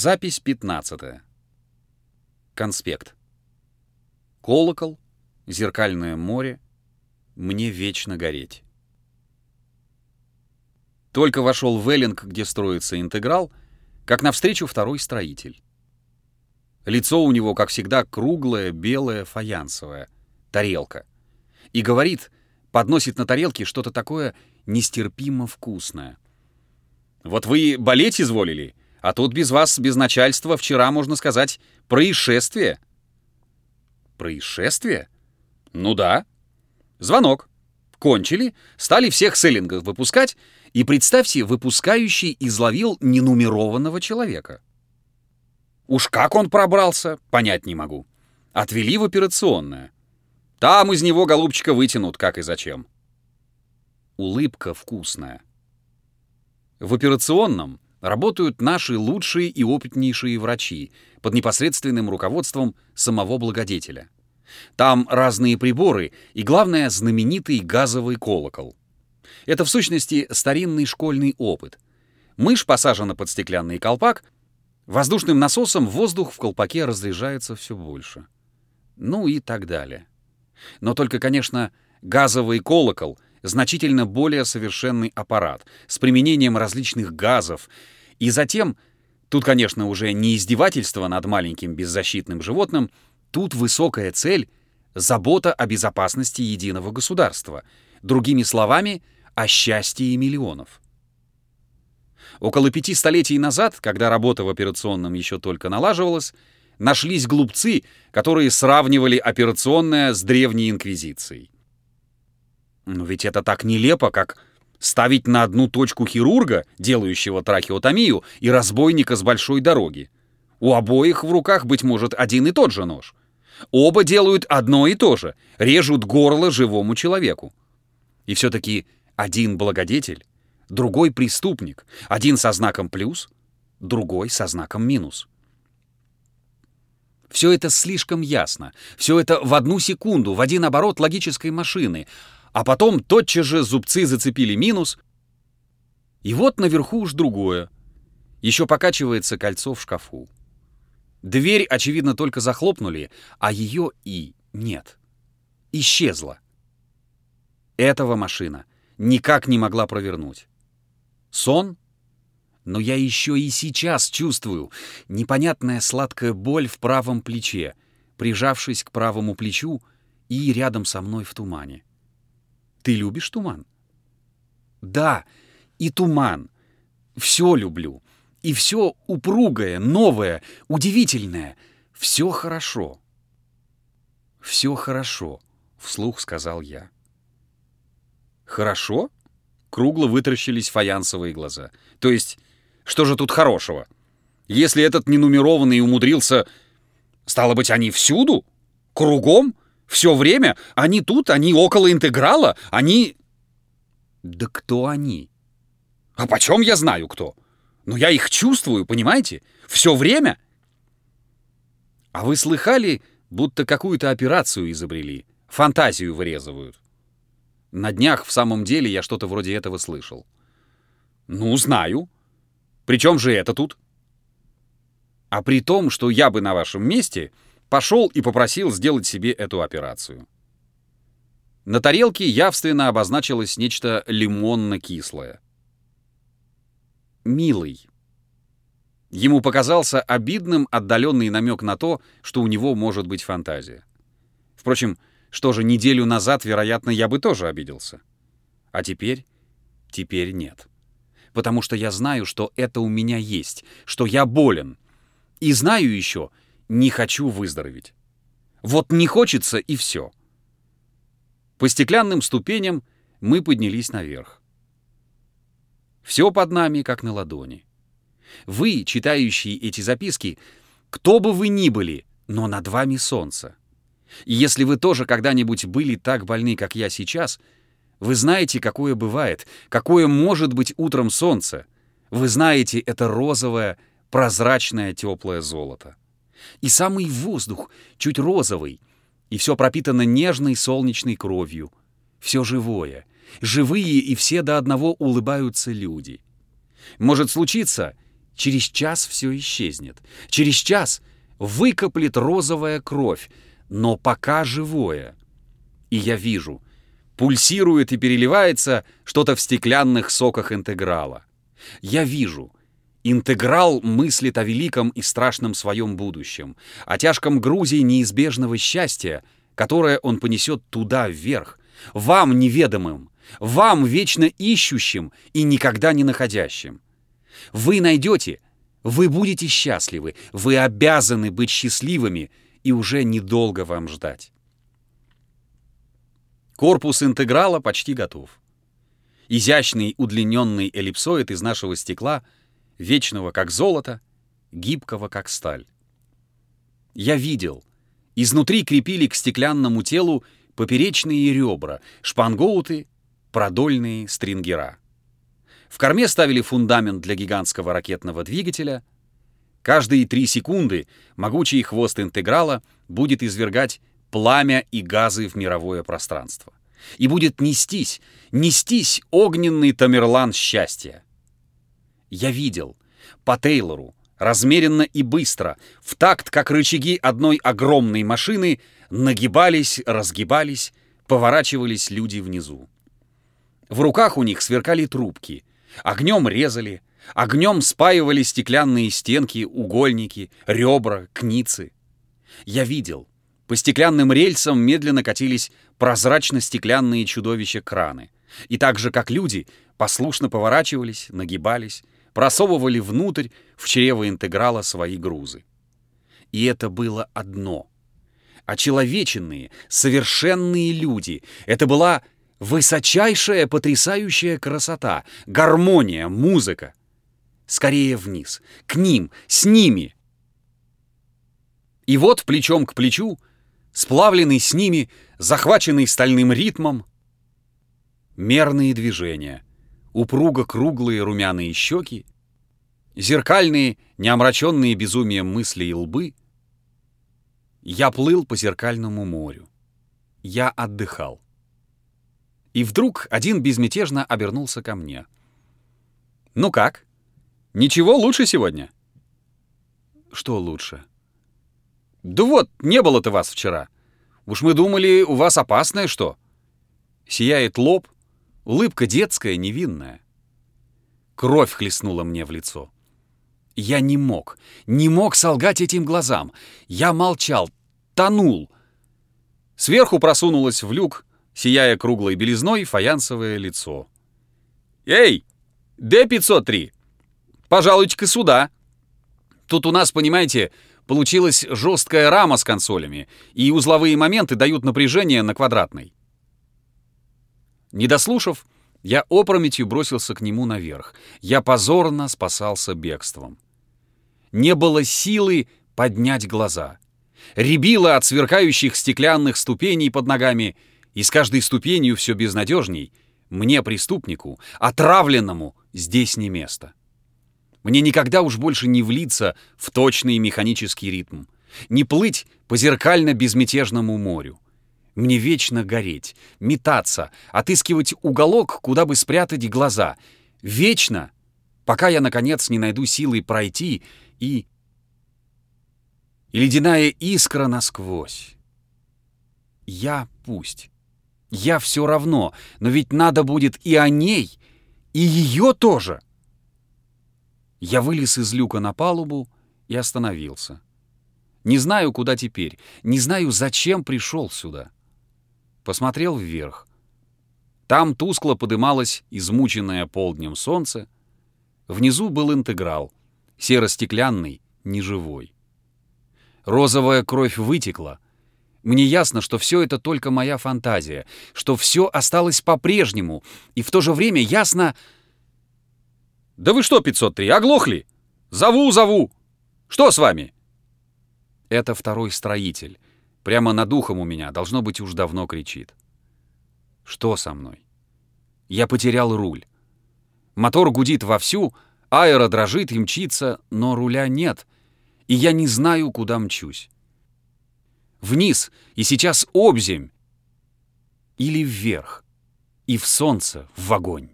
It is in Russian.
Запись 15. Конспект. Колокол, зеркальное море, мне вечно гореть. Только вошел в Эллинг, где строится интеграл, как навстречу второй строитель. Лицо у него, как всегда, круглое, белое, фаянсовое, тарелка. И говорит, подносит на тарелке что-то такое нестерпимо вкусное. «Вот вы болеть изволили, а тут без вас, без начальства, вчера, можно сказать, происшествие». «Происшествие?» «Ну да. Звонок. Кончили, стали всех селлингов выпускать, и, представьте, выпускающий изловил ненумерованного человека. Уж как он пробрался, понять не могу. Отвели в операционное. Там из него голубчика вытянут, как и зачем. Улыбка вкусная. В операционном работают наши лучшие и опытнейшие врачи под непосредственным руководством самого благодетеля. Там разные приборы и, главное, знаменитый газовый колокол. Это, в сущности, старинный школьный опыт. Мышь посажена под стеклянный колпак, воздушным насосом воздух в колпаке разряжается все больше. Ну и так далее. Но только, конечно, газовый колокол — значительно более совершенный аппарат с применением различных газов. И затем, тут, конечно, уже не издевательство над маленьким беззащитным животным, тут высокая цель — забота о безопасности единого государства. Другими словами — о счастье миллионов. Около пяти столетий назад, когда работа в операционном еще только налаживалась, нашлись глупцы, которые сравнивали операционное с древней инквизицией. Но ведь это так нелепо, как ставить на одну точку хирурга, делающего трахеотомию, и разбойника с большой дороги. У обоих в руках, быть может, один и тот же нож. Оба делают одно и то же — режут горло живому человеку. И все-таки один благодетель, другой преступник, один со знаком плюс, другой со знаком минус. Все это слишком ясно, все это в одну секунду, в один оборот логической машины, а потом тотчас же зубцы зацепили минус, и вот наверху уж другое. Еще покачивается кольцо в шкафу. Дверь, очевидно, только захлопнули, а ее и нет. Исчезла. Этого машина — никак не могла провернуть. Сон? Но я еще и сейчас чувствую непонятная сладкая боль в правом плече, прижавшись к правому плечу и рядом со мной в тумане. Ты любишь туман? Да, и туман. Все люблю. И все упругое, новое, удивительное. Все хорошо. Все хорошо, вслух сказал я. «Хорошо?» Кругло вытаращились фаянсовые глаза. «То есть, что же тут хорошего? Если этот ненумерованный умудрился... Стало быть, они всюду? Кругом? Все время? Они тут? Они около интеграла? Они...» «Да кто они?» «А почем я знаю, кто? Но я их чувствую, понимаете? Все время!» «А вы слыхали, будто какую-то операцию изобрели? Фантазию вырезывают?» На днях в самом деле я что-то вроде этого слышал. Ну, знаю. Причем же это тут? А при том, что я бы на вашем месте пошел и попросил сделать себе эту операцию. На тарелке явственно обозначилось нечто лимонно-кислое. «Милый». Ему показался обидным отдаленный намек на то, что у него может быть фантазия. Впрочем, что же, неделю назад, вероятно, я бы тоже обиделся. А теперь? Теперь нет. Потому что я знаю, что это у меня есть, что я болен. И знаю еще, не хочу выздороветь. Вот не хочется, и все. По стеклянным ступеням мы поднялись наверх. Все под нами, как на ладони. Вы, читающие эти записки, кто бы вы ни были, но над вами солнце. И если вы тоже когда-нибудь были так больны, как я сейчас, вы знаете, какое бывает, какое может быть утром солнце. Вы знаете это розовое, прозрачное, теплое золото. И самый воздух чуть розовый, и все пропитано нежной солнечной кровью. Все живое, живые и все до одного улыбаются люди. Может случиться, Через час все исчезнет. Через час выкоплет розовая кровь, но пока живое. И я вижу, пульсирует и переливается что-то в стеклянных соках интеграла. Я вижу, интеграл мыслит о великом и страшном своем будущем, о тяжком грузе неизбежного счастья, которое он понесет туда вверх, вам неведомым, вам вечно ищущим и никогда не находящим. Вы найдете, вы будете счастливы, вы обязаны быть счастливыми, и уже недолго вам ждать. Корпус интеграла почти готов. Изящный удлиненный эллипсоид из нашего стекла, вечного как золото, гибкого как сталь. Я видел. Изнутри крепили к стеклянному телу поперечные ребра, шпангоуты, продольные стрингера. В корме ставили фундамент для гигантского ракетного двигателя. Каждые три секунды могучий хвост интеграла будет извергать пламя и газы в мировое пространство. И будет нестись, нестись огненный Тамерлан счастья. Я видел по Тейлору, размеренно и быстро, в такт, как рычаги одной огромной машины, нагибались, разгибались, поворачивались люди внизу. В руках у них сверкали трубки, Огнем резали, огнем спаивали стеклянные стенки, угольники, ребра, кницы. Я видел. По стеклянным рельсам медленно катились прозрачно-стеклянные чудовища-краны. И так же, как люди, послушно поворачивались, нагибались, просовывали внутрь в чрево интеграла свои грузы. И это было одно. Очеловеченные, совершенные люди. Это была Высочайшая, потрясающая красота, гармония, музыка. Скорее вниз, к ним, с ними. И вот плечом к плечу, сплавленный с ними, захваченный стальным ритмом, мерные движения, упруго круглые румяные щеки, зеркальные, неомраченные безумием мысли и лбы. Я плыл по зеркальному морю. Я отдыхал. И вдруг один безмятежно обернулся ко мне. «Ну как? Ничего лучше сегодня?» «Что лучше?» «Да вот, не было-то вас вчера. Уж мы думали, у вас опасное что?» Сияет лоб, улыбка детская, невинная. Кровь хлестнула мне в лицо. Я не мог, не мог солгать этим глазам. Я молчал, тонул. Сверху просунулась в люк сияя круглой белизной, фаянсовое лицо. «Эй, Д-503, пожалуйте-ка сюда. Тут у нас, понимаете, получилась жесткая рама с консолями, и узловые моменты дают напряжение на квадратной». Не дослушав, я опрометью бросился к нему наверх. Я позорно спасался бегством. Не было силы поднять глаза. Рябило от сверкающих стеклянных ступеней под ногами — и с каждой ступенью все безнадежней. Мне, преступнику, отравленному, здесь не место. Мне никогда уж больше не влиться в точный механический ритм, не плыть по зеркально-безмятежному морю. Мне вечно гореть, метаться, отыскивать уголок, куда бы спрятать глаза. Вечно, пока я, наконец, не найду силы пройти и... И ледяная искра насквозь. Я пусть. Я все равно, но ведь надо будет и о ней, и ее тоже. Я вылез из люка на палубу и остановился. Не знаю, куда теперь, не знаю, зачем пришел сюда. Посмотрел вверх. Там тускло подымалось измученное полднем солнце. Внизу был интеграл, серо-стеклянный, неживой. Розовая кровь вытекла — мне ясно, что все это только моя фантазия, что все осталось по-прежнему, и в то же время ясно... «Да вы что, 503, оглохли? Зову, зову! Что с вами?» Это второй строитель. Прямо над ухом у меня, должно быть, уж давно кричит. Что со мной? Я потерял руль. Мотор гудит вовсю, аэро дрожит и мчится, но руля нет, и я не знаю, куда мчусь вниз, и сейчас обземь. Или вверх, и в солнце, в огонь.